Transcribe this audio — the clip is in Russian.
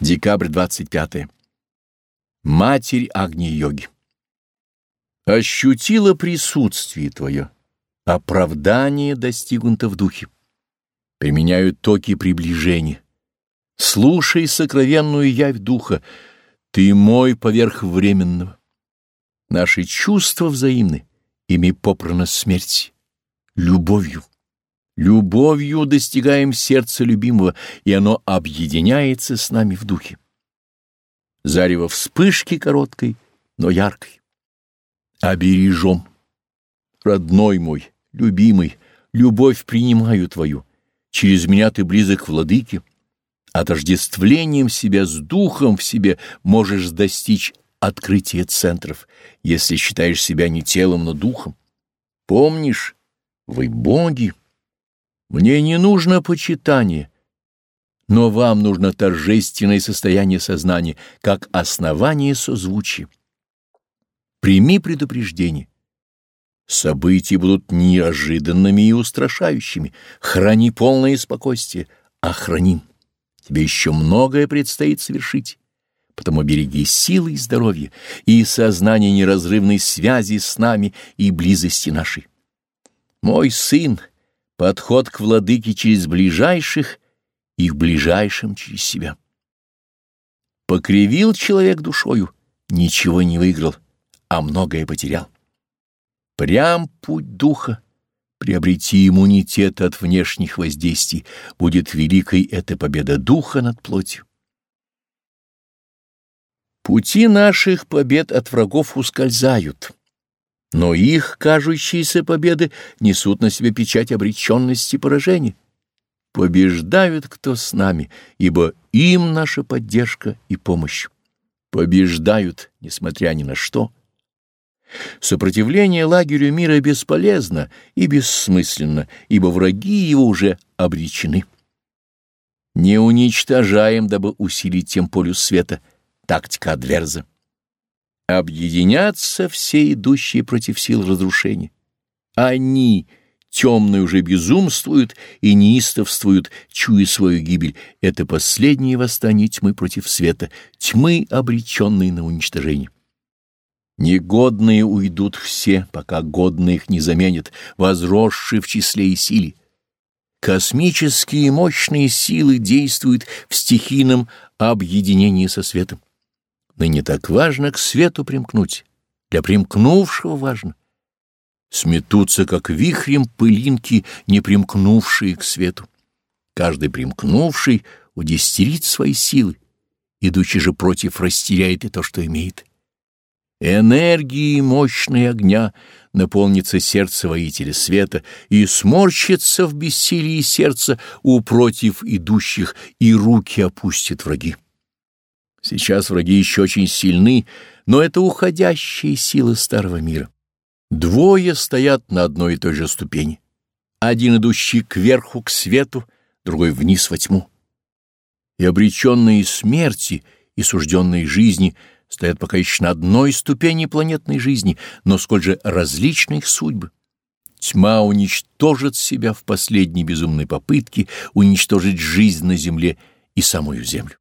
Декабрь 25. Матерь Агни-йоги. Ощутила присутствие Твое. Оправдание достигнуто в духе. Применяю токи приближения. Слушай сокровенную явь духа. Ты мой поверх временного. Наши чувства взаимны, ими попрана смерть. Любовью. Любовью достигаем сердца любимого, и оно объединяется с нами в духе. Зарево вспышки короткой, но яркой. Обережем. Родной мой, любимый, любовь принимаю твою. Через меня ты близок к владыке. Отождествлением себя с духом в себе можешь достичь открытия центров, если считаешь себя не телом, но духом. Помнишь, вы боги. Мне не нужно почитание, но вам нужно торжественное состояние сознания, как основание созвучия. Прими предупреждение. События будут неожиданными и устрашающими. Храни полное спокойствие. Охраним. Тебе еще многое предстоит совершить. Потому береги силы и здоровье и сознание неразрывной связи с нами и близости нашей. Мой сын — Подход к владыке через ближайших и в ближайшем через себя. Покривил человек душою, ничего не выиграл, а многое потерял. Прям путь духа. Приобрети иммунитет от внешних воздействий, будет великой эта победа духа над плотью. Пути наших побед от врагов ускользают но их кажущиеся победы несут на себе печать обреченности и поражения. Побеждают кто с нами, ибо им наша поддержка и помощь. Побеждают, несмотря ни на что. Сопротивление лагерю мира бесполезно и бессмысленно, ибо враги его уже обречены. Не уничтожаем, дабы усилить тем полюс света, тактика Адверза объединятся все идущие против сил разрушения. Они, темные, уже безумствуют и неистовствуют, чуя свою гибель. Это последнее восстание тьмы против света, тьмы, обреченной на уничтожение. Негодные уйдут все, пока годные их не заменят, возросшие в числе и силе. Космические мощные силы действуют в стихийном объединении со светом. Ныне так важно к свету примкнуть, для примкнувшего важно. Сметутся, как вихрем, пылинки, не примкнувшие к свету. Каждый примкнувший удестерит свои силы, идущий же против растеряет и то, что имеет. Энергией мощной огня наполнится сердце воителя света и сморщится в бессилии сердца у против идущих, и руки опустит враги. Сейчас враги еще очень сильны, но это уходящие силы старого мира. Двое стоят на одной и той же ступени. Один идущий кверху, к свету, другой вниз во тьму. И обреченные смерти, и сужденные жизни стоят пока еще на одной ступени планетной жизни, но сколь же различны их судьбы. Тьма уничтожит себя в последней безумной попытке уничтожить жизнь на земле и самую землю.